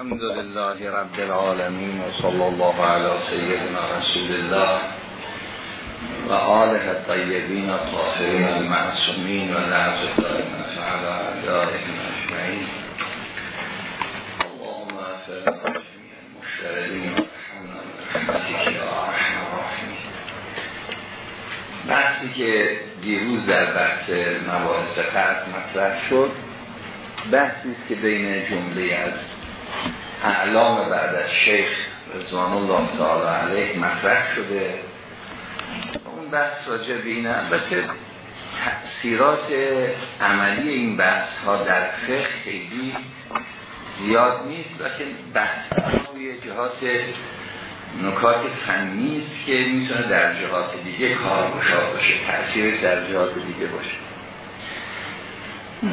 الحمد لله رب العالمين وصلى الله على سيدنا رسول الله و آله الطیبین الطاهرین المعصومین و لعظ الدائمت على اعدائهم اجمعین اللهم اغفر جميع المشتردین ورحمنا برحمتك الراحمین بحثی که دیروز در بحث مباحث قرد مطرح شد بحثی است که بین جمله از اعلام بعد از شیخ رضوان الله تعالی علیه مطرح شده. اون بحث راجع به اینه البته تأثیرات عملی این بحث ها در فقه خیلی زیاد نیست لیکن بحث روی جهات نکات فنی است که می‌تونه در جهات دیگه کار باشه تأثیر در جهات دیگه باشه.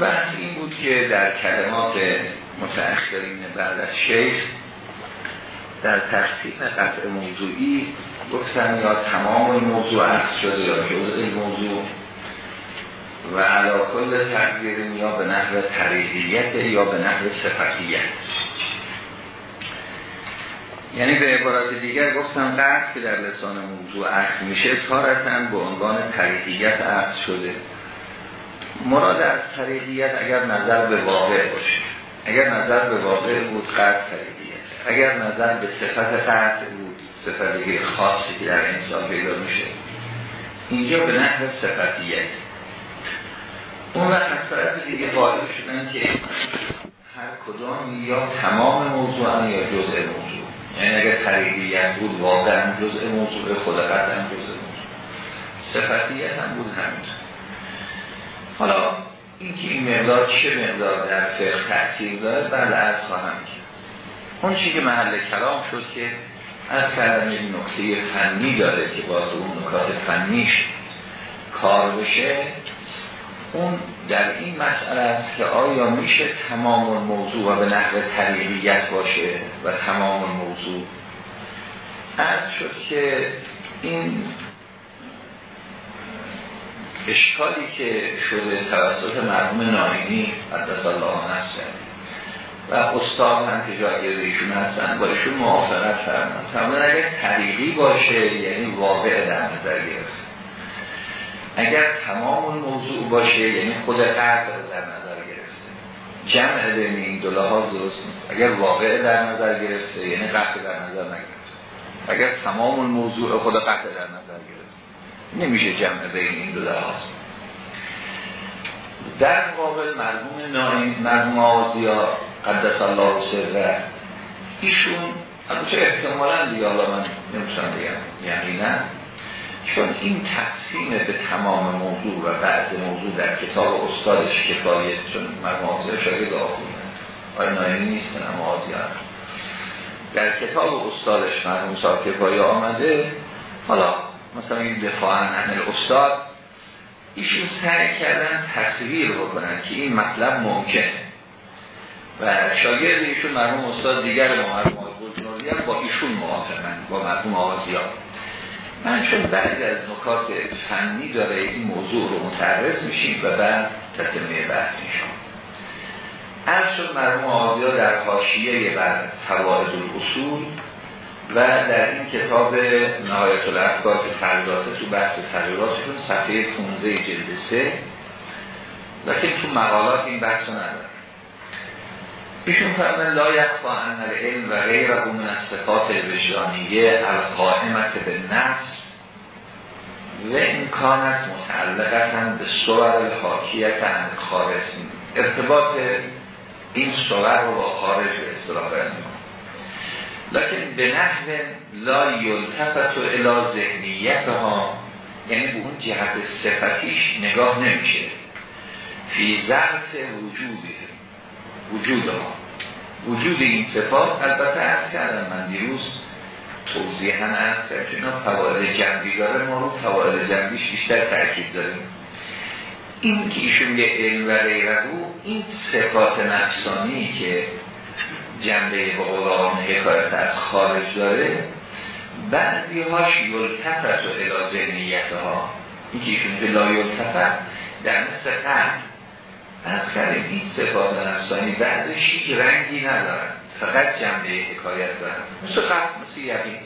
بحث این بود که در کلمات متأخرین بعد از شیخ در تقسیم قطع موضوعی گفتن یا تمام موضوع عرض شده یا جزء موضوع و علا کل تقدیر یا به نحو طریقیت یا به نحو صفتیت یعنی به عبارت دیگر گفتم قرد که در لسان موضوع عرض میشه تارتن به عنوان طریقیت عرض شده. مراد از طریقیت اگر نظر به واقع باشه. اگر نظر به واقع بود قرد طریقیت اگر نظر به صفت قرد بود صفت خاصی که در انسان پیدا میشه. اینجا به نحو صفتیت اون وقت از طرف دیگه قائل شدن که هر کدام یا تمام موضوع یا جزء موضوع. یعنی اگر طریقیت بود واقعا جزء موضوع خود قرد هم جزء موضوع. صفتیت هم بود همینطور حالا این که این مقدار چه مقدار در فقه تأثیر داره بعد از خواهم کرد. اون چی که محل کلام شد که از کلام این نکته فنی داره که باز اون نکات فنیش کار بشه اون در این مسئله است که آیا میشه تمام موضوع و به نحو طریقیت باشه و تمام موضوع؟ از شد که این اشکالی که شده توسط مرحوم ناینی قدس الله نفسه و استاد هم که جاگرد ایشون هستن با ایشون موافقت فرمان اگر طریقی باشه یعنی واقع در نظر گرفت. اگر تمام اون موضوع باشه یعنی خود قرد در نظر گرفته. جمع بین این دو لحاظ درست نیست. اگر واقع در نظر گرفته یعنی قطع در نظر نگرفته. اگر تمام اون موضوع خود قطع در نظر گرفته. نمیشه جمع بین این دو لحاظ در مقابل مرحوم ناین مرحوم آزیا قدس الله سره ایشون البته احتمالا دیگه حالا من نمی‌تونم بگم یعنی نه چون این تقسیم به تمام موضوع و بعض موضوع در کتاب استادش کفایت چون مرحوم آزیا شاید آخونن آیا نیستن اما هست. در کتاب استادش مرحوم صاحب کفایه آمده. حالا مثلا این دفاعا عن استاد ایشون سعی کردن تصویر بکنن که این مطلب ممکن و شاگرد ایشون مرحوم استاد دیگر ما مرحوم بلجنوری با ایشون موافقن با مرحوم آغازی من چون بعضی از نکات فنی داره این موضوع رو متعرض میشیم و بعد تتمه بحث میشم. از شد مرحوم آغازی در حاشیه بر فواید الاصول و در این کتاب نهایت الافکار که تغییرات تو بحث تغییراتشون صفحه 15 جلد 3 لیکن تو مقالات این بحث نداره ایشون فرمه لا یخفا ان العلم و غیر من از صفات وجدانیه القائمت به نفس و امکانت متعلقتا به صور الحاکیت عن خارج. ارتباط این صور رو با خارج به اصطلاح لکن به نحو لا یلتفت و الا ذهنیت ها یعنی به اون جهت صفتیش نگاه نمیشه. فی ظرف وجود وجود ها. وجود این صفات البته از کردم من دیروز توضیحا از کردم اینا جنبی داره ما رو فواید جنبیش بیشتر تاکید داریم. این که ایشون یه علم و غیره این صفات نفسانی که جنبه به قول حکایت از خارج داره بعضی هاش یلتفت و الا ذهنیت ها این که ایشون به لا یلتفت در مثل قرد از کردیم این صفات نفسانی بعدش هیچ رنگی ندارن فقط جنبه حکایت دارن. مثل قطع مثل یقین.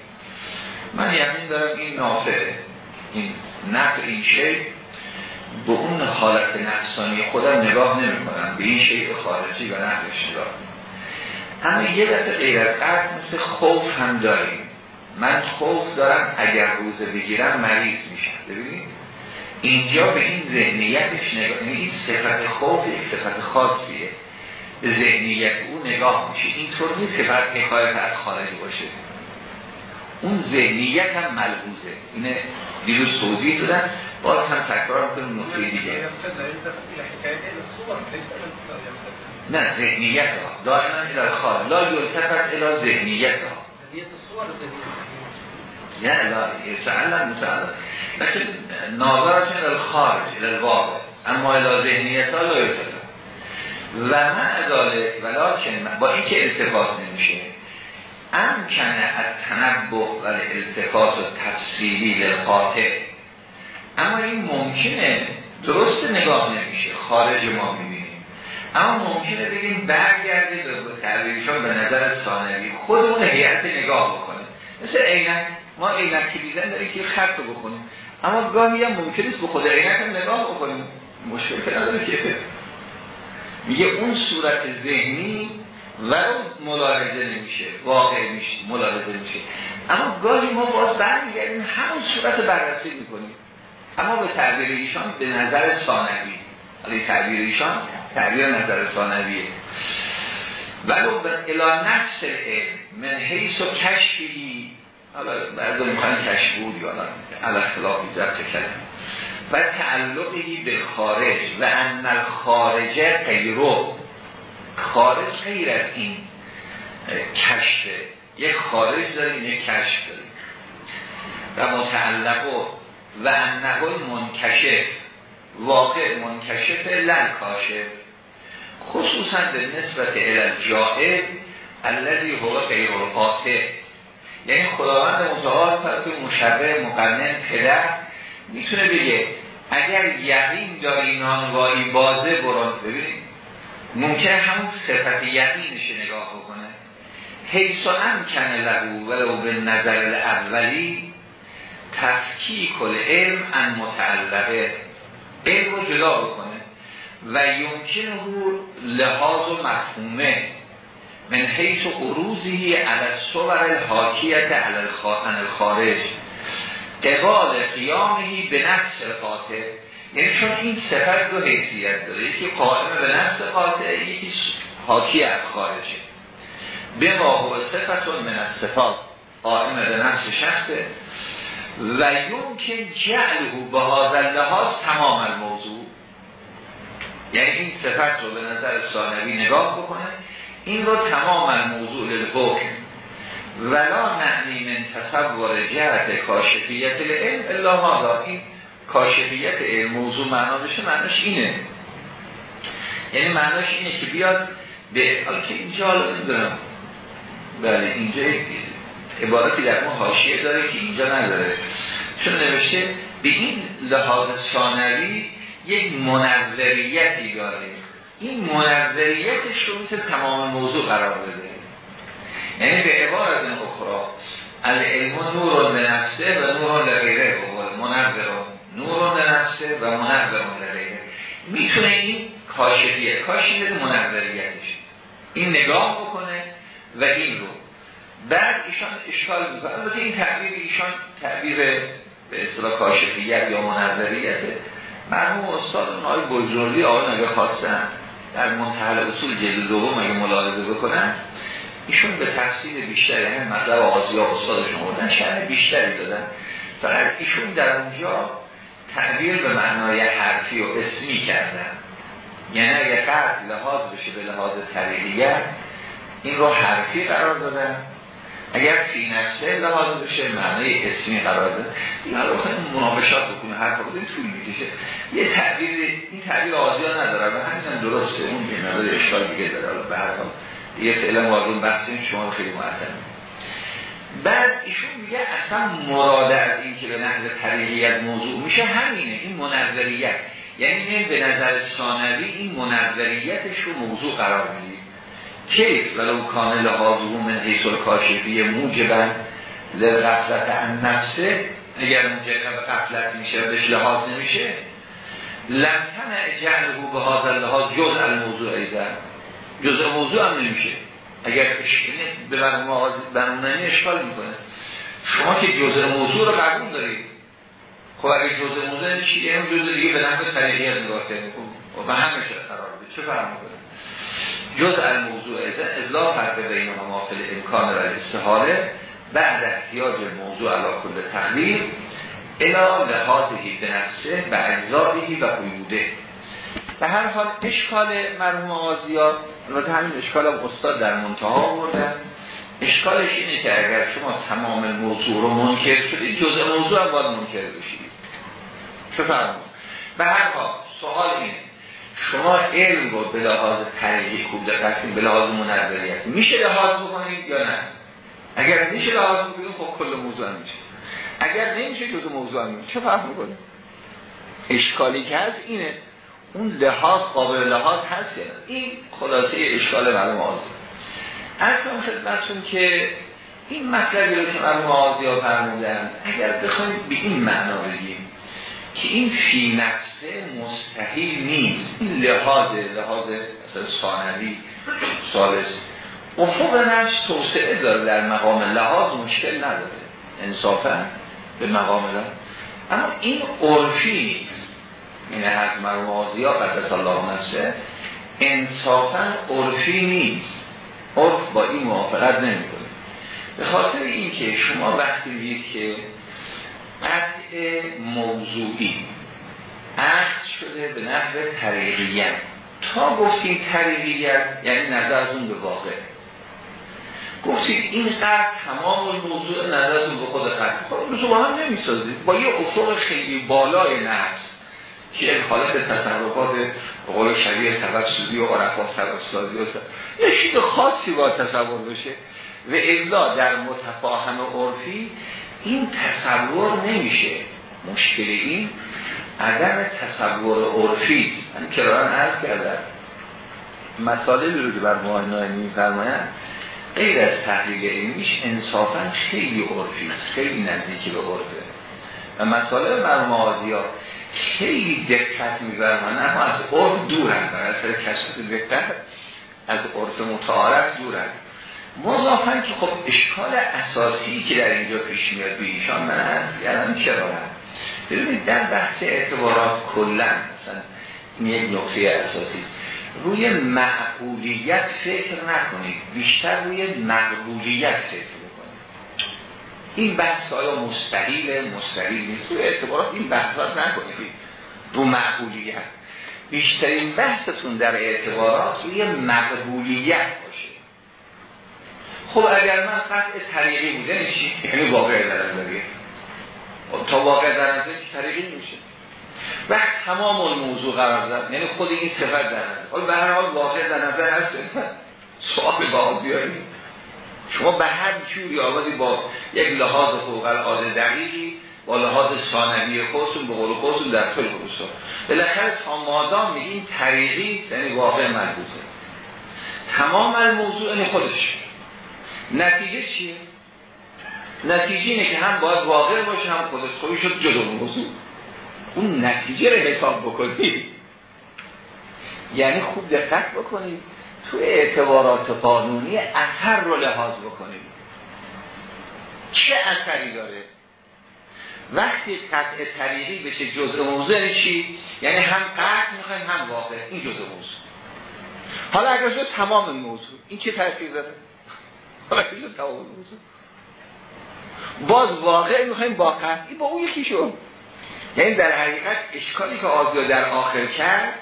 من یقین دارم این نافعه این نفع این شی به اون حالت نفسانی خودم نگاه نمی کنم به این شیء خارجی و نفعش نگاه اما یه دفعه غیر از قطع مثل خوف هم داریم من خوف دارم اگر روزه بگیرم مریض میشم ببینید اینجا به این ذهنیتش نگاه یعنی این صفت خوف یک صفت خاصیه به ذهنیت او نگاه میشه اینطور نیست که بعد حکایت از خارجی باشه اون ذهنیت هم ملحوظه اینه دیروز توضیح دادن باز هم تکرار می‌کنم نقطه دیگه نه ذهنیت ها. دائما الى خارج. لا یلتفت الى ذهنیت ها. نه لا يتعلم متعلم لكن ناظرة الى الخارج الى الواقع. اما الى ذهنیت ها لا یلتفت. و من اداله ولیکن با اینکه التفات نمیشه امکنه از تنبه و التفات و تفصیلی للقاطع. اما این ممکنه درست نگاه نمیشه. خارج ما می‌بینیم. اما ممکنه بگیم برگردید به تعبیرشان به نظر ثانوی خودمون هیئت نگاه بکنه. مثل عینک ما عینک که دیدن داریم که خط رو بکنیم اما گاهی هم ممکنه به خود عینک هم نگاه بکنیم. مشکل نداره که. میگه اون صورت ذهنی ولو ملاحظه نمیشه واقع میشه ملاحظه میشه. اما گاهی ما باز برمیگردیم همون صورت بررسی می‌کنیم. اما به تعبیر ایشان به نظر ثانوی ولی تعبیر ایشان تعبیر نظر ثانویه. ولو به الا نفس علم من حیث و کشفی حالا بعضا می‌خوان کشف بود یا علا اختلافی ضبط کلم و تعلقی به خارج و ان الخارجه غیرو خارج غیر از این کشفه یک خارج داریم یک کشف داریم. و متعلق و انه منکشف واقع منکشف لن کاشف خصوصا به نسبت الجائب الذي هو غیر القاطع یعنی خداوند متعال فرق مشبه مقنن پدر می‌تونه بگه اگر یقین داری نانوایی بازه بران ببینید ممکنه همون صفت یقینش نگاه بکنه. حیث امکن لهو ولو به نظر اولی تفکیک علم ان متعلقه. علم رو جدا بکنه. و او لحاظ و مفهومه. من حیث قروزی علی صور الحاکیت علی الخارج. قبال قیامهی به نفس قاطع یعنی چون این سفر دو حیثیت داره یکی قائم به نفس قاطع یکی حاکی از خارجه. به ما و صفتون من از صفات قائم به نفس شخصه. و یمکن جعله به هازل لحاظ تمام الموضوع. یعنی این صفت رو به نظر ثانوی نگاه بکنه. این رو تمام الموضوع للحکم ولا معنی من تصور جهت کاشفیت العلم الا هذا. این کاشفیت علم موضوع معنا بشه معناش اینه. یعنی معناش اینه که بیاد به که اینجا حالا نمی‌دونم. بله اینجا عبارتی در ما حاشیه داره که اینجا نداره. چون نوشته به این لحاظ ثانوی یک منوریتی داره. این منوریتش رو مثل تمام موضوع قرار بده. یعنی به عبارت اخرى العلم نور نفسه و نور لغیره. منور نور نفسه و منور لغیره. می‌تونه این کاشفیه کاشفیه منوریتش این نگاه بکنه و این رو. بعد ایشان اشکال می‌کنه. این تعبیر ایشان تعبیر به اصطلاح کاشفیت یا منوریته مرحوم استاد اونهای بزرگی آقای نگه خواستن در منتحل اصول جلد دوم اگه ملاحظه بکنن ایشون به تفصیل بیشتری همه مطلب آزیا استادشون بودن شرح بیشتری دادن. فقط ایشون در اونجا تعبیر به معنای حرفی و اسمی کردن. یعنی اگه قرد لحاظ بشه به لحاظ طریقیت این رو حرفی قرار دادن. اگر فی نفسه لحاظ بشه معنی اسمی قرار این حالا بخواهیم منابشات بکنه هر کار این طول می‌کشه. یه تعبیر این تعبیر آزیا نداره و همین هم درسته اون یه مقدار اشکال دیگه داره. به هر حال یه فعلا بحثیم شما خیلی معتن بعد ایشون میگه اصلا مراد از این که به نحو طریقیت موضوع میشه همینه این منوریت یعنی به نظر ثانوی این منوریتش رو موضوع قرار می‌دید. کیف ولو کان لحاظه من حیث الکاشفی موجبا لغفلت ان نفسه اگر موجب غفلت میشه بهش لحاظ نمیشه لمتن جعله به حاضر لحاظ جز الموضوع ایزن جز موضوع هم نمیشه. اگر به برمونانی اشکال می‌کنه. شما که جزء موضوع رو قبول دارید. خب اگر جزء موضوع چیه؟ این جزء دیگه به نحو طریقی از نگاه کنید خب و همه قرار بده چه فرق می‌کنه؟ جز الموضوع ازلا فرق بین ما فل امکان و استحاله بعد احتیاج موضوع علا کل تقدیر الا لحاظهی به نفسه و اجزادهی و قیوده به هر حال اشکال مرحوم آزیاد البته همین اشکال هم استاد در منتها آوردن. اشکالش اینه که اگر شما تمام موضوع رو منکر شدید جزء موضوع هم باید منکر بشید. چه فرمون به هر حال سوال اینه. شما علم رو به لحاظ طریقی خوب دقیقی به لحاظ منوریت میشه لحاظ بکنید یا نه؟ اگر میشه لحاظ بکنید خب کل موضوع میشه. اگر نمیشه جزء موضوع میشه. چه فرق می‌کنه؟ اشکالی که هست اینه. اون لحاظ قابل لحاظ هست این خلاصه اشکال معلوم آزی اصلا خدمتون که این مطلبی رو که معلوم آزی ها فرمودن اگر بخوایم به این معنا بگیم که این فی نفسه مستحیل نیست. این لحاظ لحاظ ثانوی سالس افق نفس توسعه داره در مقام لحاظ مشکل نداره. انصافا به مقام لحاظ. اما این عرفی نیست. این حق مرمازی ها قدس الله نفسه. انصافا عرفی نیست. عرف با این موافقت نمی‌کنه. به خاطر اینکه شما وقتی بید که قطع موضوعی. عقد شده به نحو طریقیت. تا گفتیم طریقیت یعنی نظر از اون به واقع. گفتید این قطع تمام موضوع نظر از اون به خود قطع خود با هم نمی‌سازید با یه افق خیلی بالای نفس که این حالت تصرفات قول شبیه سبب سوزی و عرفا سبب سازی و یه چیز خاصی با تصور بشه. و الا در متفاهم عرفی این تصور نمیشه. مشکل این عدم تصور عرفی من کرارن عرض کردم مسائلی رو که بر معاینه میفرمایند غیر از تحلیل علمیش انصافا خیلی عرفی خیلی نزدیکی به عرفه. و مسائل مرموم ها خیلی دقت می‌برن اما از عرف دورن. بر اثر کسب دقت از عرف متعارف دورن. مضافن که خب اشکال اساسی که در اینجا پیش میاد به ایشان من از یعنی چرا ببینید در بحث اعتبارات کلا مثلا این یک نقطه اساسی. روی معقولیت فکر نکنید. بیشتر روی مقبولیت فکر این بحث آیا مستحیل مستحیل نیست. روی اعتبارات این بحثات نکنید. رو معقولیت. بیشترین بحثتون در اعتبارات روی مقبولیت باشه. خب اگر من قطع طریقی بوده چی؟ یعنی واقع در نظریه خب تا واقع در نظریه طریقی میشه وقت تمام اون موضوع قرار داد. یعنی خود این صفت در حالا به هر حال واقع در نظر هست. سوال با بیاریم. شما به هر جوری آمدی با یک لحاظ فوق العاده دقیقی با لحاظ ثانوی خودتون به قول خودتون در طول به بالاخره تا مادام میگیم طریقی یعنی واقع مربوطه. تمام الموضوع این خودش. نتیجه چیه؟ نتیجه اینه که هم باید واقع باشه هم خودش خوبی شد جدا موضوع. اون نتیجه رو حساب بکنید یعنی خوب دقت بکنید تو اعتبارات قانونی اثر رو لحاظ بکنید چه اثری داره؟ وقتی قطع طریقی بشه جزء موضوع چی؟ یعنی هم قطع می‌خوایم هم واقع. این جزء موضوع. حالا اگر شد تمام موضوع این چه تاثیر داره؟ حالا اگر شد تمام موضوع باز واقع می‌خوایم با قطعی با اون یکی شد یعنی در حقیقت اشکالی که آزیا در آخر کرد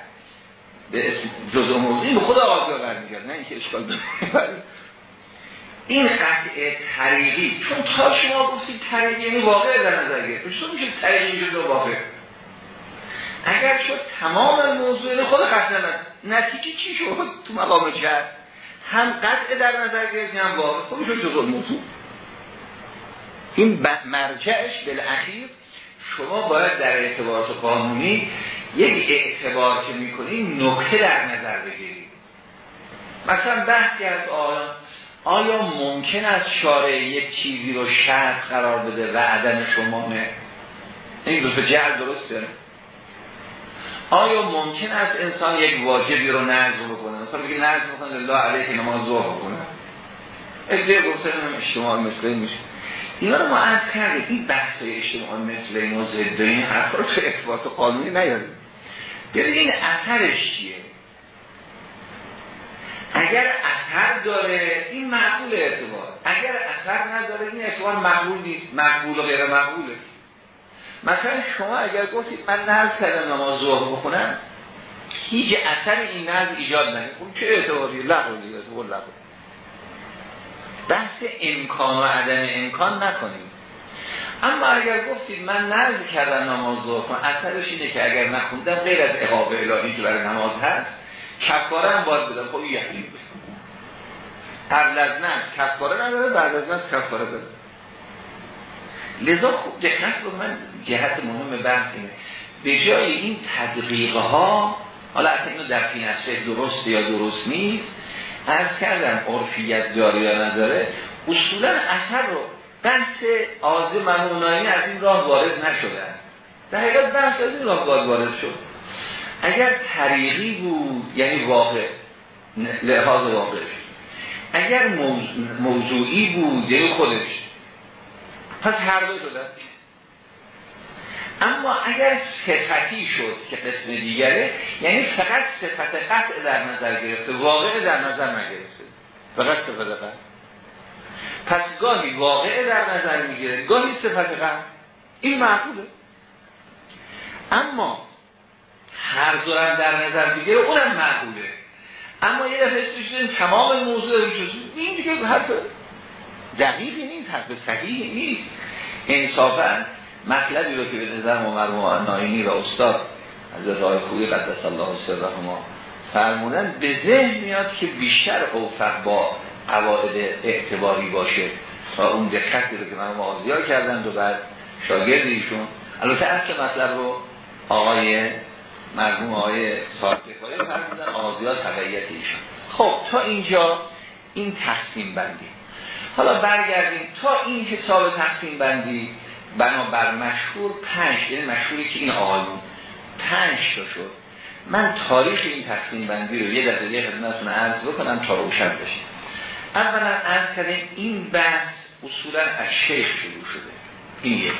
به جزء موضوعی به خود آزیا برمیگرد نه اینکه اشکال داره این قطع طریقی چون تا شما گفتید طریقی یعنی واقع در نظر گرفت چون میشه طریقی جزء واقع؟ اگر شد تمام موضوع خود قطع نتیجه چی شد؟ تو مقام کرد هم قطع در نظر گرفت هم واقع خب میشه جزء موضوع این مرجعش بالاخیر شما باید در اعتبارات قانونی یک اعتبار که می‌کنید نکته در نظر بگیرید مثلا بحثی از آیا آیا ممکن است شارع یک چیزی رو شرط قرار بده و عدم شمانه؟ این دو جعل درسته. آیا ممکن است انسان یک واجبی رو نظم بکنه؟ مثلا بگه نظم بکنه الله علیه که نماز ظهر بکنه ادعای گفتن اجتماع مثل میشه. اینا رو ما عرض کردیم این بحث اجتماع مثل موضوع این حرف رو تو اثبات قانونی نیاریم. ببینید این اثرش چیه؟ اگر اثر داره این معقول اعتبار. اگر اثر نداره این اعتبار مقبول نیست. مقبول و غیر مقبوله. مثلا شما اگر گفتید من نرز کردم نماز ظهر بخونم هیچ اثر این نرز ایجاد نکنه خب چه اعتباری؟ لغو دیگه لغو. بحث امکان و عدم امکان نکنیم. اما اگر گفتید من نرز کردم نماز ظهر کنم اثرش اینه که اگر نخوندم غیر از اقابه الهی که برای نماز هست کفاره هم باید بدم خب یقین قبل از نه کفاره نداره بعد از کفاره داره لذا خوب دقت رو من جهت مهم بحث اینه. به جای این تدقیق ها حالا اصلا اینو در فی درست یا درست نیست. عرض کردم عرفیت داره یا نداره. اصولا اثر رو بحث آز ممونایی از این راه وارد نشدن در حقیقت بحث از این راه وارد شد. اگر طریقی بود یعنی واقع لحاظ واقع اگر موضوعی بود یعنی خودش. پس هر دو شدن اما اگر صفتی شد که قسم دیگره یعنی فقط صفت قطع در نظر گرفته واقع در نظر نگرفته. فقط صفت قطع. پس گاهی واقع در نظر می‌گیره گاهی صفت قطع. این معقوله. اما هر دورم در نظر بگیره اونم معقوله. اما یه دفعه شدیم تمام موضوع رو این دیگه حرف دقیقی نیست حرف صحیحی نیست. انصافا مطلبی رو که به نظر مرموم ناینی و استاد از راه خوی قدس الله سره ما فرمودن به ذهن میاد که بیشتر اوفق با قواعد اعتباری باشه تا اون دقتی رو که من آزیار کردند و بعد شاگرد ایشون. البته اصل مطلب رو آقای مرحوم آقای صادقایی فرمودن آزیار تبعیت ایشون. خب تا اینجا این تقسیم بندی. حالا برگردیم. تا این حساب تقسیم بندی بنابر مشهور پنج یعنی مشهوری که این آقایون پنج تا شد. من تاریخ این تقسیم بندی رو یه دقیقه خدمتتون عرض بکنم تا روشن بشه. اولا عرض کردیم این بحث اصولا از شیخ شروع شده. این یک.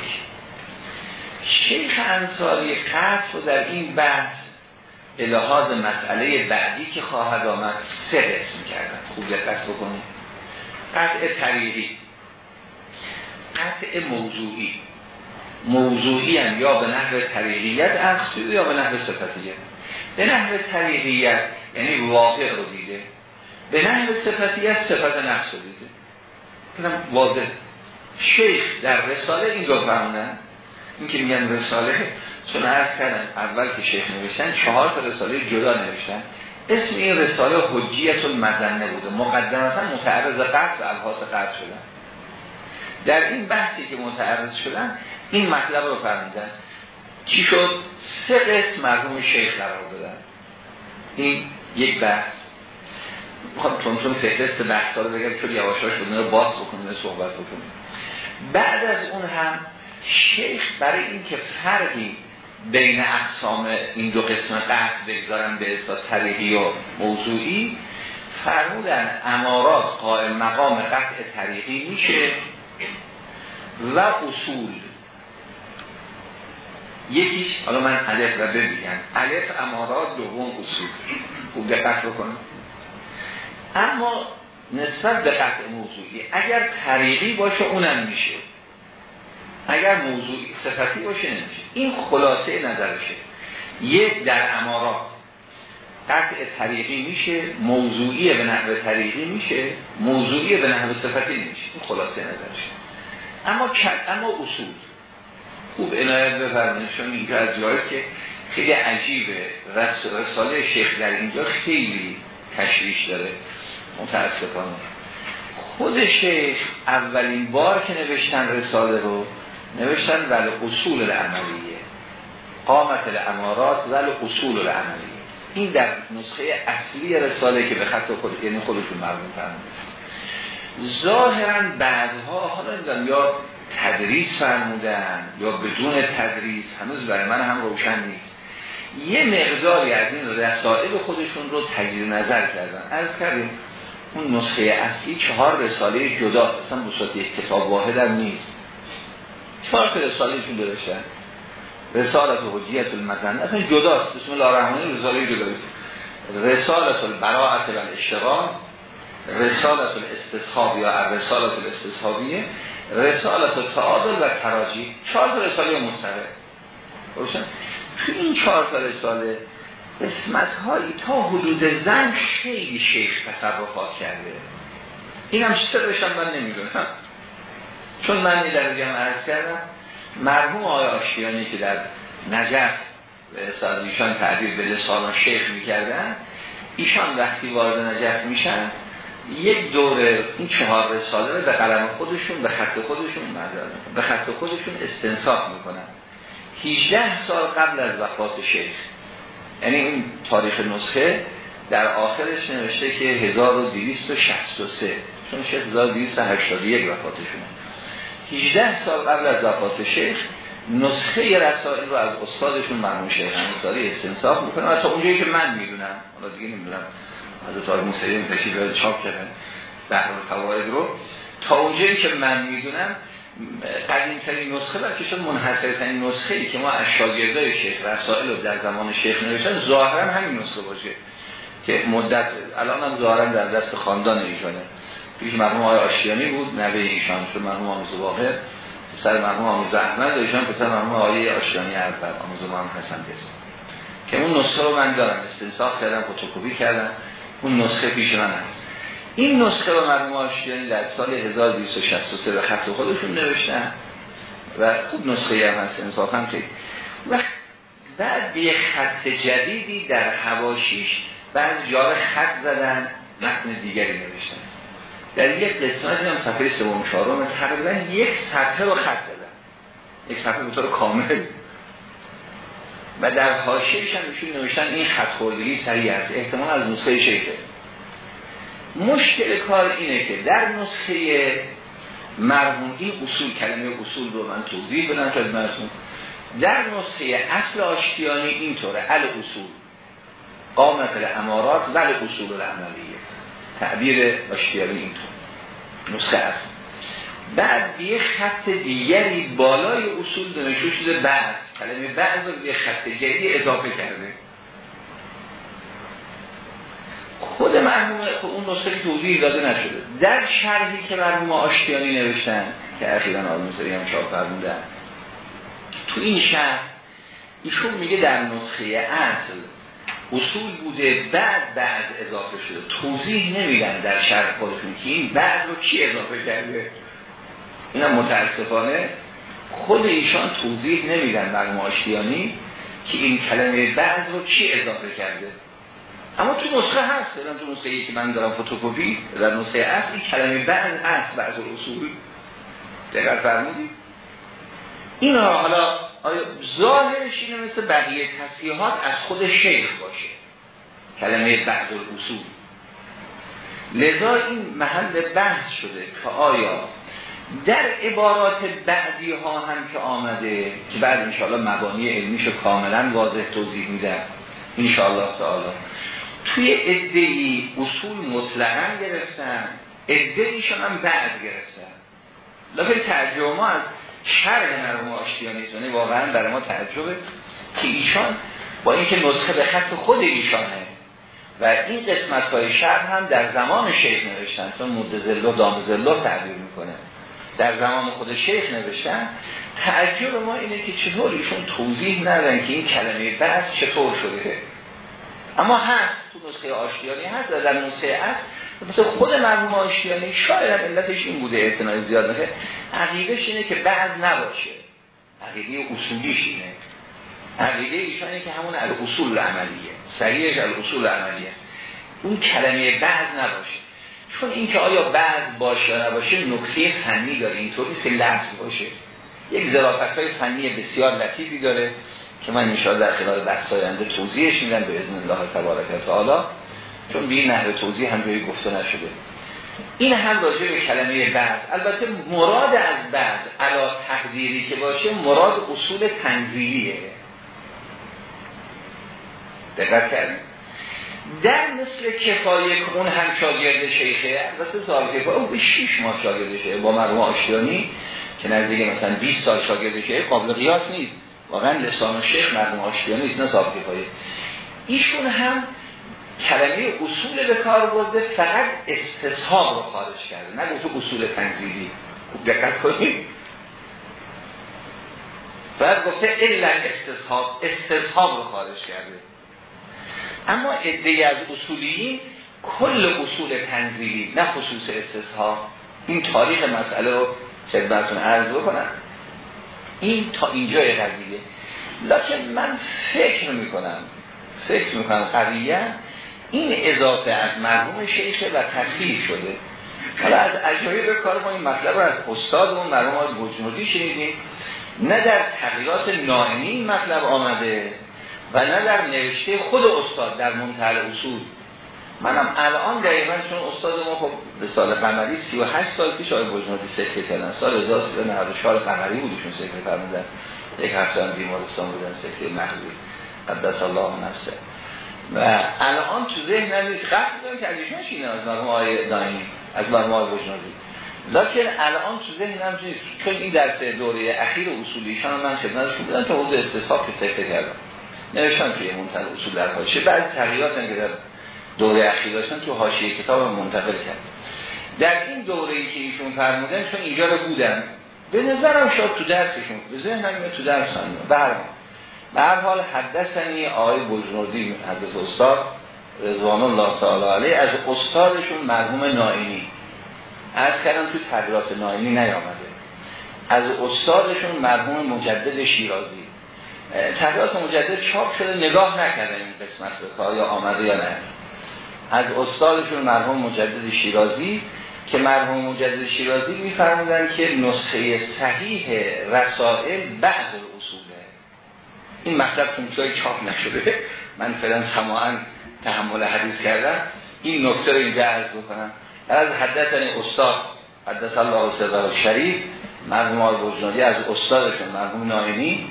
شیخ انصاری قطع و در این بحث الهاز مسئله بعدی که خواهد آمد سه قسم کردن. خوب دقت بکنید. قطع طریقی. قطع موضوعی. موضوعی هم یا به نحو طریقیت اخصی یا به نحو صفتیت. به نحو طریقیت یعنی واقع رو دیده. به نحو صفتیت صفت نفس رو دیده. کنم واضح. شیخ در رساله این رو فرمونن این که میگن رساله چون عرض کردن اول که شیخ نوشتن چهار تا رساله جدا نوشتن. اسم این رساله حجیت المزنه بوده. مقدمتا متعرض قرد و الهاس قرد شدن. در این بحثی که متعرض شدن این مطلب رو فرمودن چی شد؟ سه قسم مرحوم شیخ قرار دادن. این یک بحث. می‌خوام تون تون فهرست بحث رو بگم چون یواشاش بودن رو باز بکنیم صحبت بکنیم. بعد از اون هم شیخ برای اینکه فرقی بین اقسام این دو قسم قطع بگذارن به اصلا طریقی و موضوعی فرمودن امارات قائم مقام قطع طریقی میشه. و اصول. یکیش حالا من الف و ببینم الف امارات دوم اصول. خوب دقت بکنم. اما نسبت به قطع موضوعی اگر طریقی باشه اونم میشه. اگر موضوعی صفتی باشه نمیشه. این خلاصه نظرشه. یک در امارات قطع طریقی میشه موضوعی به نحو طریقی میشه موضوعی به نحو صفتی میشه این خلاصه نظرشه. اما اما اصول. خوب عنایت بفرمایید. چون اینجا از جایی که خیلی عجیبه رساله شیخ در اینجا خیلی تشریش داره. متاسفانه. خود شیخ اولین بار که نوشتن رساله رو نوشتن ولی اصول العملیه. قامت الامارات ولی اصول العملیه. این در نسخه اصلی رساله که به خط خود یعنی خودشون مرمون فرمودن ظاهرا بعدها حالا یا تدریس فرمودن یا بدون تدریس هنوز برای من هم روشن نیست. یه مقداری از این رسائل خودشون رو تجدید نظر کردن. از کردیم اون نسخه اصلی چهار رساله جدا اصلا بساط کتاب واحد هم نیست. چهار رسالهشون درشتن. رسالت حجیت المزن اصلا جداست بسم الله الرحمن رساله جداست. رسالت البراعت و الاشتغال رسالت الاستصحاب یا رسالت الاستصحابیه رسالت تعادل و تراجی. چهار تا رساله مستقل. روشن تو این چهار تا رساله اسمت هایی تا حدود زن خیلی شیخ تصرفات کرده. این هم سرش هم من نمی‌دونم. چون من در هم عرض کردم مرحوم آقای آشیانی که در نجف به ایشان تعبیر به لسان شیخ می‌کردن ایشان وقتی وارد نجف میشن یک دوره این چهار رساله به قلم خودشون به خط خودشون به خط خودشون استنساخ می‌کنن. 18 سال قبل از وفات شیخ. یعنی این تاریخ نسخه در آخرش نوشته که 1263 چون شیخ 1281 وفاتشونه. 18 سال قبل از وفات شیخ نسخه رسائل رو از استادشون مرحوم شیخ انصاری استنساخ می‌کنه. و تا اونجایی که من می‌دونم حالا دیگه نمی‌دونم. از سال موسیقی تشریف چاپ کردن. بحر فواید رو. تا اونجایی که من می‌دونم قدیم ترین نسخه بلکه شد منحصر ترین نسخه ای که ما از شاگردای شیخ رسائل رو در زمان شیخ نوشتن ظاهرا همین نسخه باشه که مدت الان هم ظاهرا در دست خاندان ایشانه. پیش مرحوم آقای آشیانی بود نوه ایشان شد مرحوم آموز واقع پسر مرحوم آموز احمد ایشان پسر مرحوم آقای آشیانی اول آموز محمد حسن که اون نسخه رو من دارم استنساخ کردم فتوکپی کردم. اون نسخه پیش من هست. این نسخه رو مرموم آشتیانی در سال 1263 به خط خودشون نوشتن. و خوب نسخه هم هست انصافا خیلی و بعد به خط جدیدی در هواشیش بعد جار خط زدن متن دیگری نوشتن. در یک قسمتی هم صفحه سوم چهارم تقریبا یک صفحه رو خط زدن. یک صفحه به طور کامل. و در حاشیه‌اش هم ایشون نوشتن این خط خوردگی صحیح است. احتمال از نسخه شیخه. مشکل کار اینه که در نسخه مرحوم این اصول کلمه اصول رو من توضیح بدم خدمتتون. در نسخه اصل آشتیانی اینطوره. ال اصول قامت الامارات ول اصول العملیه. تعبیر آشتیانی اینطور. نسخه اصل. بعد یه خط دیگری بالای اصول دانشو شده بعد. کلمه بعد رو یه خط جدی اضافه کرده. خود مرحوم خب اون نسخه توضیح داده نشده. در شرحی که مرحوم آشتیانی نوشتن که اخیرا آلموزری هم چاپ فرمودن تو این شرح ایشون میگه در نسخه اصل اصول بوده بعد بعد اضافه شده. توضیح نمیدن در شرح خودشون که این بعد رو کی اضافه کرده. اینم متاسفانه خود ایشان توضیح نمیدن مرحوم آشتیانی که این کلمه بعد رو کی اضافه کرده. اما تو نسخه هست در تو نسخه ای که من دارم فتوکپی در نسخه اصلی کلمه بعد هست بعض اصول. دقیق فرمودی؟ این حالا ظاهرش اینه مثل بقیه تصیحات از خود شیخ باشه؟ کلمه بعض اصول لذا این محل بحث شده که آیا در عبارات بعدی ها هم که آمده که بعد انشاءالله مبانی علمیشو کاملا واضح توضیح میده. انشاءالله تعالی. توی ادهی اصول مطلقا گرفتن ادهیشون هم بعد گرفتن. لکه ترجمه ما از شرق مرموم آشتیانی واقعا برای ما تعجبه که ایشان با اینکه نسخه به خط خود ایشانه و این قسمت های شرق هم در زمان شیخ نوشتن چون مد زلو دام زلو تعبیر می‌کنه. در زمان خود شیخ نوشتن تعجب ما اینه که چطور ایشون توضیح ندن که این کلمه بعد چطور شده. اما هست تو نسخه آشتیانی هست در نسخه است مثل خود مرحوم آشتیانی شاید علتش این بوده اعتنای زیاد نکه عقیدش اینه که بعض نباشه. عقیده اصولیش اینه. عقیده ایشانه که همون اصول عملیه صحیحش اصول عملیه اون کلمه بعض نباشه. چون اینکه آیا بعض باشه یا نباشه نکته فنی داره. اینطوری سه لحظ باشه. یک ظرافت های فنی بسیار لطیفی داره که من انشاء در خلال بحث آینده توضیحش میدم به اذن الله تبارک و تعالی. چون به این توضیح هم جایی گفته نشده. این هم راجع به کلمه بعد. البته مراد از بعد علا تقدیری که باشه مراد اصول تنزیلیه. دقت کردیم در مثل کفایه که اون هم شاگرد شیخه البته سال کفایه اون به 6 ماه شاگرد شیخه با مرحوم آشتیانی که نزدیک مثلا 20 سال شاگرد شیخه قابل قیاس نیست. واقعا لسان شیخ مرحوم آشتیانی نیست نه صاحب کفایه. ایشون هم کلمه اصول به کار برده فقط استصحاب رو خارج کرده. نه گفته اصول تنزیلی. خوب دقت کنید. فقط گفته الا استصحاب استصحاب رو خارج کرده. اما ادهی از اصولیین کل اصول تنزیلی نه خصوص استصحاب این تاریخ مسئله رو خدمتتون عرض بکنم. این تا اینجای قضیه. لکن من فکر می‌کنم فکر می‌کنم قضیه این اضافه از مرحوم شیخه و تصحیح شده. حالا از به کار ما این مطلب رو از استادمون مرحوم از بجنودی شنیدیم. نه در تغییرات نائمی مطلب آمده و نه در نوشته خود استاد در منتهل اصول. منم الان دقیقا چون استاد ما خب به سال قمری 38 سال پیش آقای بجنودی سکر کردن. سال 1394 قمری بودشون سکر فرمودن. یک هفته هم بیمارستان بودن سکر محضوری قدس الله نفسه. و الان تو ذهن نمید خط دارم که ازش نشینه از مرموم آقای از مرموم آقای بجنودی لیکن الان تو ذهن نمید چون این درس دوره اخیر اصولیشان من خدمتشون بودن تا حوض استصحاب که سکر کردم. نوشتن توی منتقل اصول در حاشیه بعضی تغییرات که در دوره اخیر داشتن تو حاشیه کتاب منتقل کرد. در این دوره ای که ایشون فرمودن چون اینجا رو بودن به نظرم شاد تو درسشون به ذهنم تو درس هم به هر حال حدثنی آقای بجنوردی حضرت استاد رضوان الله تعالی علیه از استادشون مرحوم نائینی از کردم تو تغییرات نائینی نیامده. از استادشون مرحوم مجدد شیرازی. تغییرات مجدد چاپ شده نگاه نکرده این قسمت به آیا آمده یا نه. از استادشون مرحوم مجدد شیرازی که مرحوم مجدد شیرازی میفرمودن که نسخه صحیح رسائل بعض اصوله. این مطلب جای چاپ نشده. من فعلا سماعا تحمل حدیث کردم. این نکته رو اینجا عرض بکنم. از حدثن استاد حدث الله سر شریف مرحوم آقای از استادشون مرحوم نائمی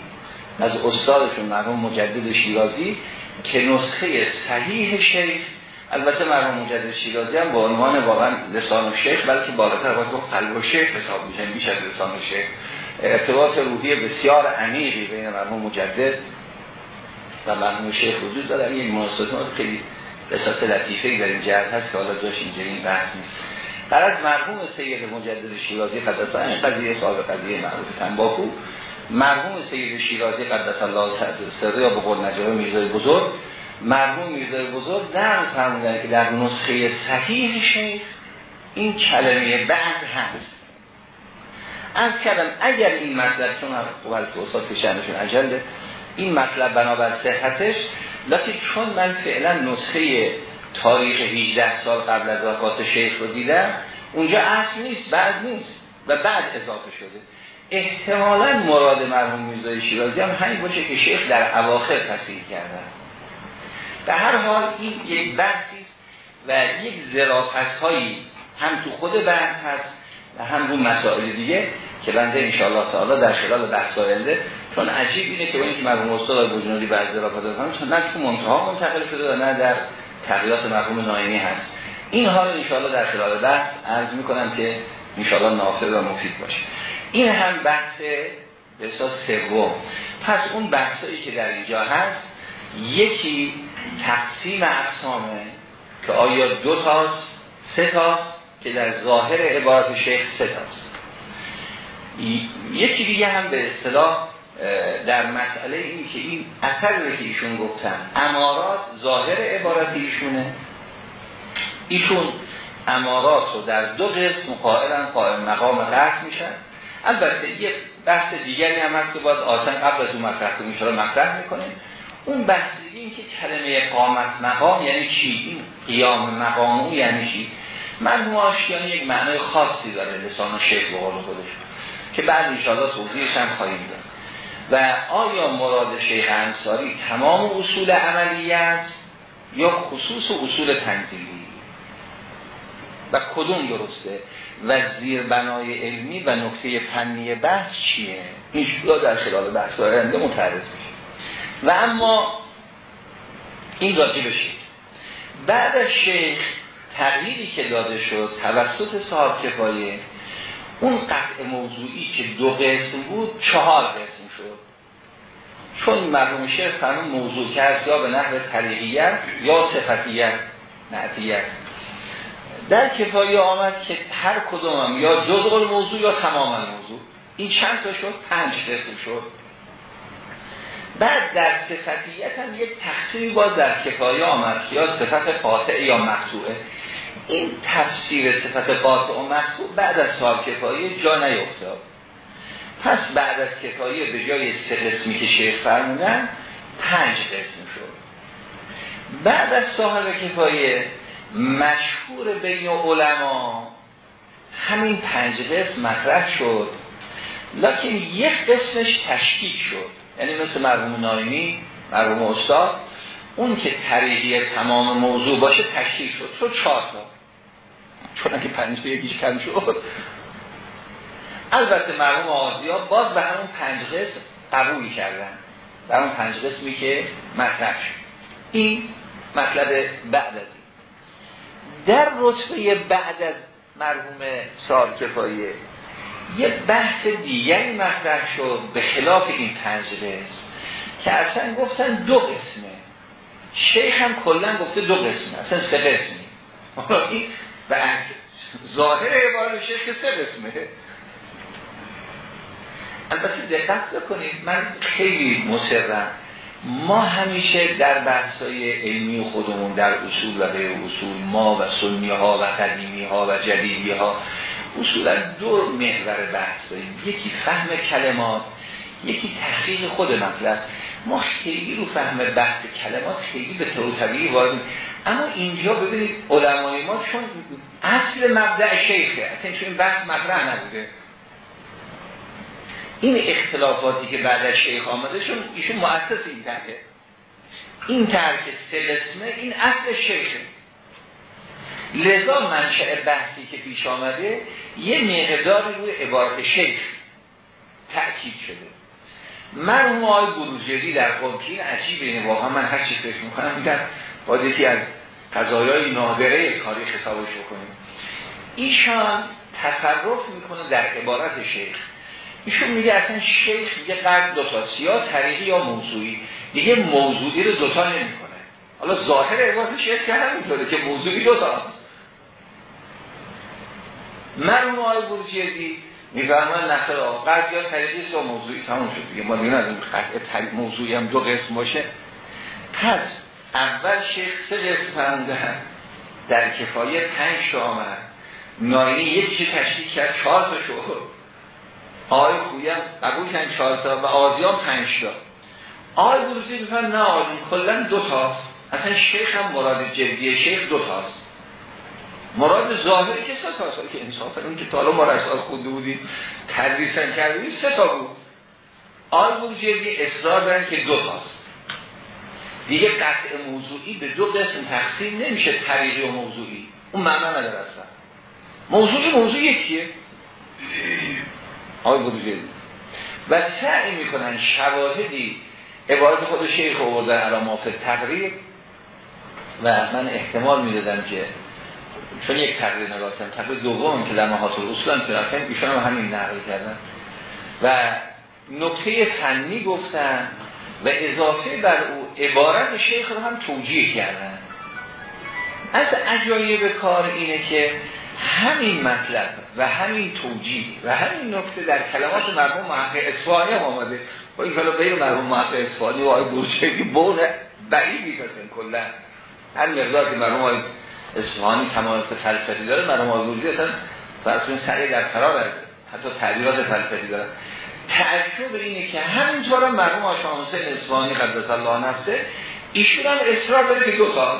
از استادشون مرحوم مجدد شیرازی که نسخه صحیح شیخ البته مرحوم مجدد شیرازی هم با عنوان واقعا لسان شیخ بلکه بالاتر باید گفت قلب و شیخ حساب میشن بیش از لسان شیخ. ارتباط روحی بسیار عمیقی بین مرحوم مجدد و مرحوم شیخ وجود داره. این مناسبات خیلی قصص لطیفه در این جهت هست که حالا جاش اینجوری این بحث نیست. از مرحوم سید مجدد شیرازی قدسا این قضیه صاحب قضیه معروف تنباکو. مرحوم سید شیرازی قدس الله سره یا به قول نجاهی میرزای بزرگ مرحوم میرزای بزرگ در فرمودن که در نسخه صحیح شیخ این کلمه بعد هست. از کردم اگر این مطلب چون خوب از استاد کشنشون عجله این مطلب بنابر صحتش لیکن چون من فعلا نسخه تاریخ 18 سال قبل از وفات شیخ رو دیدم اونجا اصل نیست بعد نیست و بعد اضافه شده. احتمالا مراد مرحوم میرزای شیرازی هم همین باشه که شیخ در اواخر تصحیح کردن. به هر حال این یک بحثی و یک ظرافت هایی هم تو خود بحث هست و هم رو مسائل دیگه که بنده انشاءالله تعالی در خلال بحث آینده چون عجیب اینه که با اینکه مرحوم استاد بجنودی بعض ظرافت دادن چون نه تو منتها منتقل شده و نه در تغییرات مرحوم ناینی هست. این حال انشاءالله در خلال بحث عرض می‌کنم که انشاءالله نافع و مفید باشه. این هم بحث به سوم. پس اون بحثایی که در اینجا هست یکی تقسیم اقسامه که آیا دو تاست سه تاست که در ظاهر عبارت شیخ سه تاست. یکی دیگه هم به اصطلاح در مسئله این که این اثر رو که ایشون گفتن امارات ظاهر عبارت ایشونه. ایشون امارات رو در دو قسم قائلن قائل مقام قرد میشن. البته یه بحث دیگری هم هست که باید آسان قبل از اون مطرح کنیم شما مطرح می‌کنیم. اون بحث دیگه این که کلمه قامت مقام یعنی چی؟ این قیام مقام اون یعنی چی؟ مرحوم آشکیانی یک معنای خاصی داره لسان و شیخ به قول خودش که بعد انشاءالله توضیحش هم خواهیم داد. و آیا مراد شیخ انصاری تمام اصول عملی است یا خصوص اصول تنزیلی؟ و کدوم درسته؟ و زیر بنای علمی و نکته فنی بحث چیه؟ این در خلال بحث آینده متعرض میشه. و اما این راجع بشید بعد از شیخ تغییری که داده شد توسط صاحب کفایه اون قطع موضوعی که دو قسم بود چهار قسم شد. چون مرحوم شیخ فرمون موضوع کرد یا به نحو طریقیت یا صفتیت نعتیت. در کفایه آمد که هر کدوم هم یا جزء موضوع یا تمام موضوع. این چند تا شد؟ پنج قسم شد. بعد در صفتیت هم یک تقسیمی باز در کفایه آمد. یا صفت قاطع یا مقطوعه. این تفسیر صفت قاطع و مقطوع بعد از سال کفایه جا نیفتاد. پس بعد از کفایه به جای سه قسمی که شیخ فرمودن پنج قسم شد. بعد از صاحب کفایه مشهور بین علما. همین پنج قسم مطرح شد. لکن یک قسمش تشکیک شد. یعنی مثل مرحوم نایمی مرحوم استاد اون که طریقی تمام موضوع باشه تشکیل شد. شد چهار تا. چون اگه پنج یکیش کم شد. البته مرحوم آزیا باز به همون پنج قسم قبول کردن. به همون پنج قسمی که مطرح شد. این مطلب بعد از در رتبه بعد از مرحوم سال کفایه یه بحث دیگری مطرح شد به خلاف این پنج که اصلا گفتن دو قسمه. شیخ هم کلا گفته دو قسمه اصلا سه قسمی این ظاهر عبارت شیخ که سه قسمه. البته دقت بکنید من خیلی مصرم ما همیشه در بحثای علمی خودمون در اصول و غیر اصول ما و سنی ها و قدیمی ها و جدیدی ها اصولا دو محور بحث یکی فهم کلمات یکی تحقیق خود مطلب. ما خیلی رو فهم بحث کلمات خیلی به طور طبیعی وارد اما اینجا ببینید علمای ما چون اصل مبدع شیخه اصلا چون این بحث مطرح نبوده. این اختلافاتی که بعد از شیخ آمده چون ایشون مؤسس این ترکه این ترک سلسمه این اصل شیخه. لذا منشأ بحثی که پیش آمده یه مقداری روی عبارت شیخ تأکید شده. مرحوم آقای بروجردی در قمکین عجیبه اینه واقعا من هر چی فکر می‌کنم میگن باید یکی از قضایای نادره کاری حسابش بکنیم. ایشان تصرف می‌کنه در عبارت شیخ. ایشون میگه اصلا شیخ میگه قرد دوتاست یا طریقی یا موضوعی؟ دیگه موضوعی رو دوتا نمی‌کنه. حالا ظاهر عبارت شیخ که همینطوره که موضوعی دوتاست مرحوم آقای بروجردی میفرمان نقل قرد یا طریقی یا موضوعی؟ تموم شد دیگه. ما دیگه از قطع موضوعی هم دو قسم باشه. پس اول شیخ سه قسم فرمودن. در کفایه پنج تا آمد. ناینی یکی تشکیل کرد چهار تا شد. آقای خویم قبول کن چهار تا و آزیان پنج تا. آقای بروزی میفرم نه آقای کلا دو تاست. اصلا شیخ هم مراد جدی شیخ دو تاست. مراد ظاهری که سه تاست. که انصاف اون که تالا ما رسال خود بودیم تدریسن کردیم سه تا بود. آقای بروزی اصرار دارن که دو تاست. دیگه قطع موضوعی به دو قسم تقسیم نمیشه طریقی و موضوعی. اون معنا نداره اصلا. موضوعی موضوع یکیه. آقای بروجردی و سعی می‌کنن شواهدی عبارت خود شیخ آوردن علامات تقریب و من احتمال می‌دادم که چون یک تقریر نگاستم تقریر دوم که در محاصر اصلا که ایشان هم همین نقل کردن. و نکته فنی گفتن و اضافه بر او عبارت شیخ رو هم توجیه کردن. از عجایب کار اینه که همین مطلب و همین توجیه و همین نکته در کلمات مرحوم محقق اصفهانی هم آمده. با این کلا غیر مرحوم محقق اصفهانی و آقای بورشگی بون بعیدی هستن کلا. هر مقدار که مرحوم آقای اصفهانی تمایز فلسفی داره مرحوم آقای بورشگی اصلا فرسون سعی در قرار حتی تعبیرات فلسفی داره. تعجب اینه که همینطور هم مرحوم آشان حسین اصفهانی قدس الله نفسه ایشون هم اصرار داره که دو سال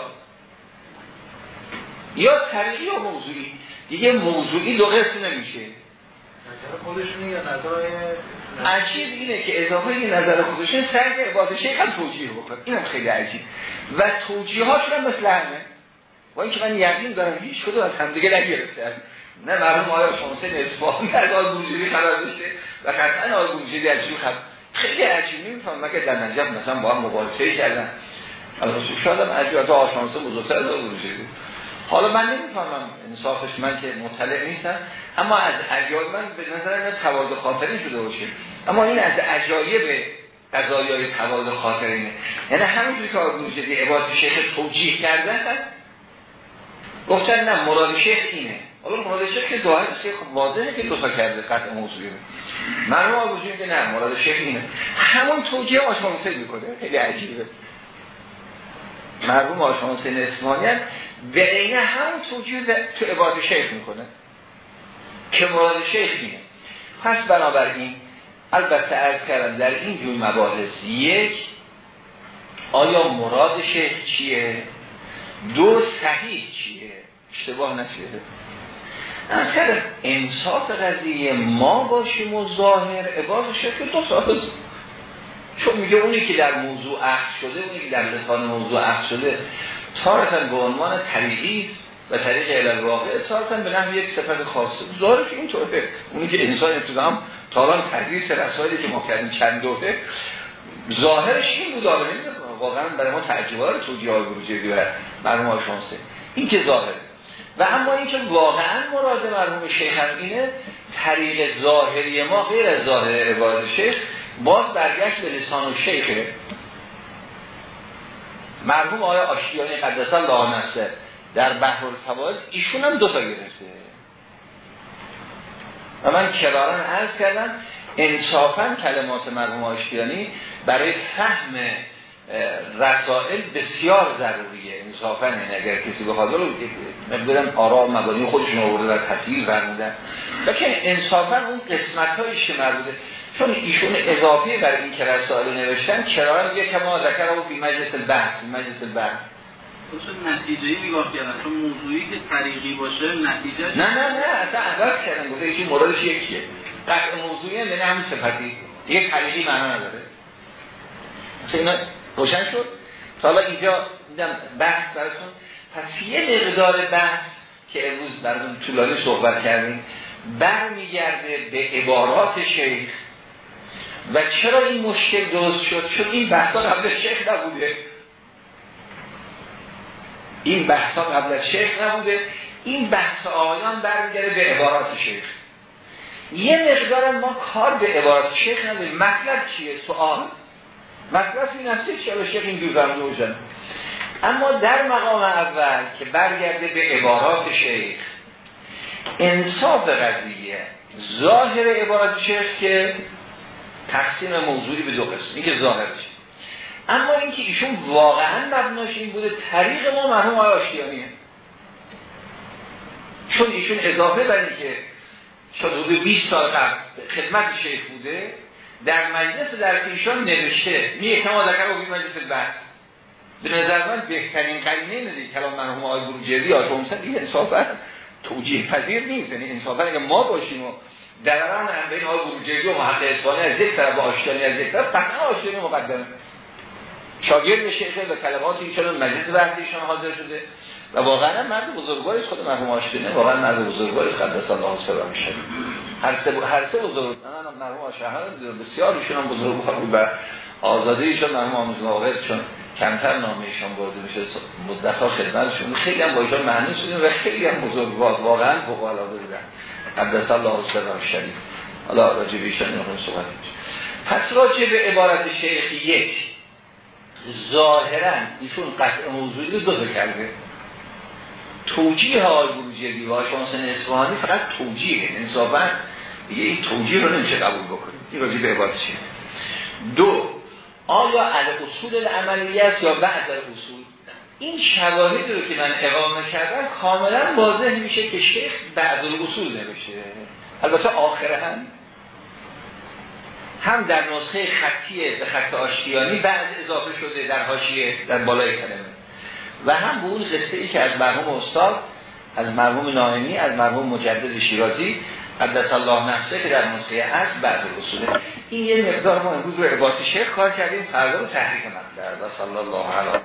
یا طریقی یا موضوعی. دیگه موضوعی دو قسم نمیشه عجیب اینه که اضافه این نظر خودشون سعی که عباد شیخ هم توجیه بکن اینم خیلی عجیب. و توجیه هاشون هم مثل همه. با اینکه من یقین دارم هیچ کدوم از همدیگه نگرفتن نه مرحوم آیا شمسه اصفهانی از بروجری خبر داشته و قطعا آل بروجری از خب خیلی عجیب. نمیفهم مگه در نجف مثلا با هم مقایسه کردن البته شاید هم عجیب آشانسه بزرگتر از بروجری بود. حالا من نمی‌فهمم انصافش من که مطلع نیستم اما از عجایب من به نظر من توارد خاطری شده باشه. اما این از عجایب قضایی های توارد خاطرینه یعنی همونجوری که جدی عباد شیخ توجیه کرده هست گفتن نه مراد شیخ اینه. حالا مراد شیخ که ظاهر شیخ واضحه که دوتا کرده قطع موضوعی مرحوم آقای که نه مراد شیخ اینه. همون توجیه آشامسه می‌کنه. خیلی عجیبه. مرحوم آشامسه نسمانیت به عینه همون توجیه تو عباد شیخ می‌کنه. که مراد شیخ اینه پس بنابراین البته ارز کردم در این جور مباحث یک آیا مراد شیخ چیه؟ دو صحیح چیه؟ اشتباه نشده. اصلا انصاف قضیه ما باشیم و ظاهر عباد شیخ دو سال چون میگه اونی که در موضوع عقص شده اونی که در لسان موضوع عقص شده. تارتن به عنوان طریقی و طریق علل واقع تارتن به نحو یک صفت خاصه ظاهرش اینطوره اونی که انسان ابتدا هم تالان تدریس رسائلی که ما کردیم چند دوره ظاهرش این بود آره واقعا برای ما تعجبات توجیه های بروجه بیاره مرحوم شانسه این که ظاهره. و اما این که واقعا مراد مرحوم شیخ هم اینه طریق ظاهری ما غیر از ظاهر عباد شیخ باز برگشت به لسان و شیخه مرحوم آیا آشیانی قدس الله نفسه در بحر الفواز ایشون هم دوتا گرفته. و من کرارن عرض کردم انصافا کلمات مرحوم آشتیانی برای فهم رسائل بسیار ضروریه. انصافا این اگر کسی بخواد رو مقدارم آرا مبانی خودشون آورده در تصویر فرمودن. لیکن انصافا اون قسمت هایش که مربوطه چون ایشون اضافه برای این که رسائل نوشتن چرا؟ میگه کما ذکر رو فی مجلس البحث مجلس البحث. چون نتیجه نگاه کردن چون موضوعی که طریقی باشه نتیجه نه نه نه اصلا عوض کردن گفته ایشون موردش یکیه. قطع موضوعی یعنی همین صفتی. یک طریقی معنا نداره. مثلا اینا روشن شد. تا حالا اینجا دیدم بحث براتون. پس یه مقدار بحث که امروز براتون طولانی صحبت کردیم برمیگرده به عبارات شیخ. و چرا این مشکل درست شد؟ چون این بحثا قبل شیخ نبوده. این بحثا قبل از شیخ نبوده. این بحث آیان برمیگرده به عبارات شیخ. یه مقدار ما کار به عبارات شیخ نداریم. مطلب چیه؟ سوال. مطلب این است که شیخ این فرموده اما در مقام اول که برگرده به عبارات شیخ انصاف قضیه ظاهر عبارات شیخ که تقسیم موضوعی به دو قسم. این که ظاهرش اما اینکه ایشون واقعا مبناش این بوده طریق ما مرحوم آقای آشتیانیه. چون ایشون اضافه بر اینکه شد حدود 20 سال قبل خدمت شیخ بوده در مجلس در ایشان نوشته. می احتمال ذکر و مجلس بعد. به نظر من بهترین قرینه ندید کلام مرحوم آقای بروجردی آشومسن این انصافا توجیه پذیر نیست. یعنی انصافا اگه ما باشیم و در هم بین آقای بروجردی و محقق اسفانی از یک طرف آشتانی از یک طرف قطعا آشتانی مقدمه. شاگرد شیخه و کلمات ایشان مجلس بحث ایشان حاضر شده و واقعا مرد بزرگواری خود مرحوم آشتینه واقعا مرد بزرگواری قدس الله سر میشه هر سه هر سه بزرگ من مرحوم آشهر بسیار ایشون هم بزرگوار بود و آزادی ایشان مرحوم آموز واقع چون کمتر نامه ایشان برده میشه مدت ها خدمتشون خیلی هم با ایشان معنی شدیم و خیلی هم بزرگوار واقعا فوق العاده بودن. قدس الله سر شریف. حالا راجع به ایشان صحبت پس راجع به عبارت شیخ یک ظاهرا ایشون قطع موضوعی رو دو کرده. توجیه های بروجردی و شانسن اصفهانی فقط توجیه انصافا دیگه این توجیه رو نمیشه قبول بکنیم این راجع به عبادت دو آیا از اصول است یا بعد اصول؟ این شواهدی رو که من اقامه کردم کاملا واضح میشه که شیخ بعد اصول نمیشه البته آخره هم. هم در نسخه خطی به خط آشتیانی بعد اضافه شده در حاشیه در بالای کلمه. و هم به اون قصه ای که از مرحوم استاد از مرحوم ناهمی از مرحوم مجدد شیرازی قدس الله نفسه که در نسخه از بعد اصوله این یه مقدار ما امروز رو عباس شیخ کار کردیم فردا رو تحریک مقدر و صلی الله علیه